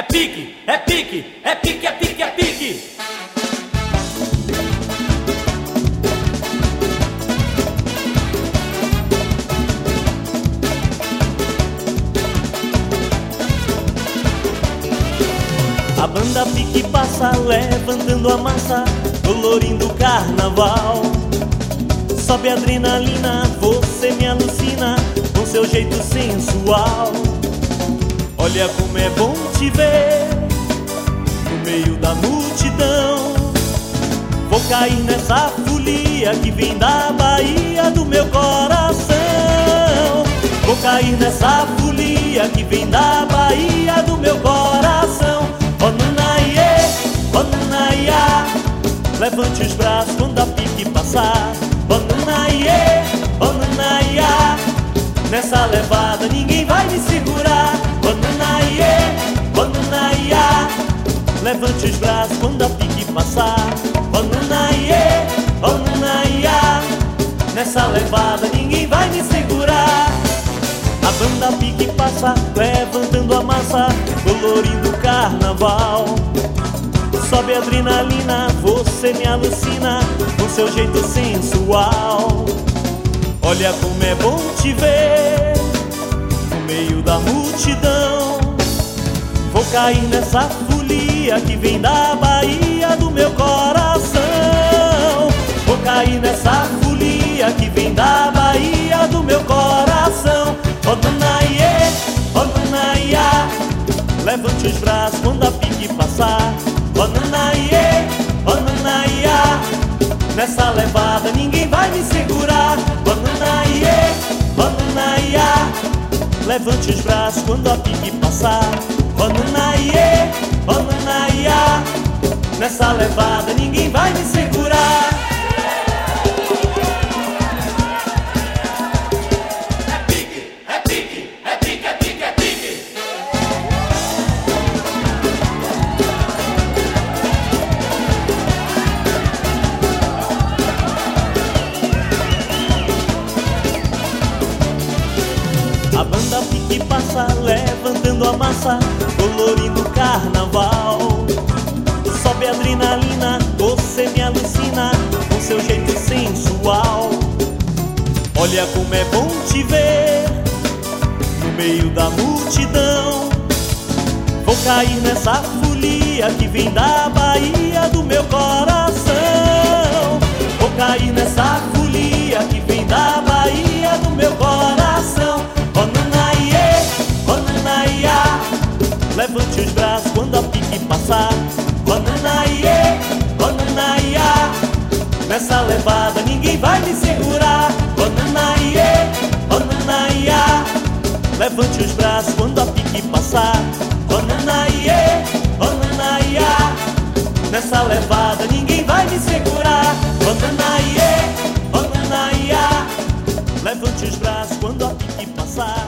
É pique, é pique, é pique, é pique, é pique. A banda pique passa levantando a massa, colorindo o carnaval. Sobe adrenalina, você me alucina com seu jeito sensual. Olha como é bom te ver no meio da multidão. Vou cair nessa folia que vem da Bahia do meu coração. Vou cair nessa folia que vem da Bahia do meu coração. Oh Nanaie, oh Nanaia, levante os braços quando a pique passar. Oh Nanaie, oh Nanaia, nessa levada ninguém vai me segurar. Levante os braços quando a pique passar. Oh Nanaie, oh Nanaia, nessa levada ninguém vai me segurar. A banda pique passa, levantando a massa, colorindo o carnaval. Sobe adrenalina, você me alucina com seu jeito sensual. Olha como é bom te ver no meio da multidão. Vou cair nessa folia que vem da Bahia do meu coração. Vou cair nessa folia que vem da Bahia do meu coração. Oh Nanaie, oh levante os braços quando a pique passar. Nanaie, oh Nanaia, nessa levada ninguém vai me segurar. Oh Nanaie, oh Nanaia, levante os braços quando a pique passar. Oh nessa levada ninguém vai me segurar. É pique, é pique, é pique, é pique, é pique. A banda pique passa, levantando a massa, colorindo o carnaval. Adrenalina, você me alucina com seu jeito sensual. Olha como é bom te ver no meio da multidão. Vou cair nessa folia que vem da Bahia do meu coração. levante os braços quando a pique passar. Onanaie, onanaia, nessa levada ninguém vai me segurar. Onanaie, onanaia, levante os braços quando a pique passar.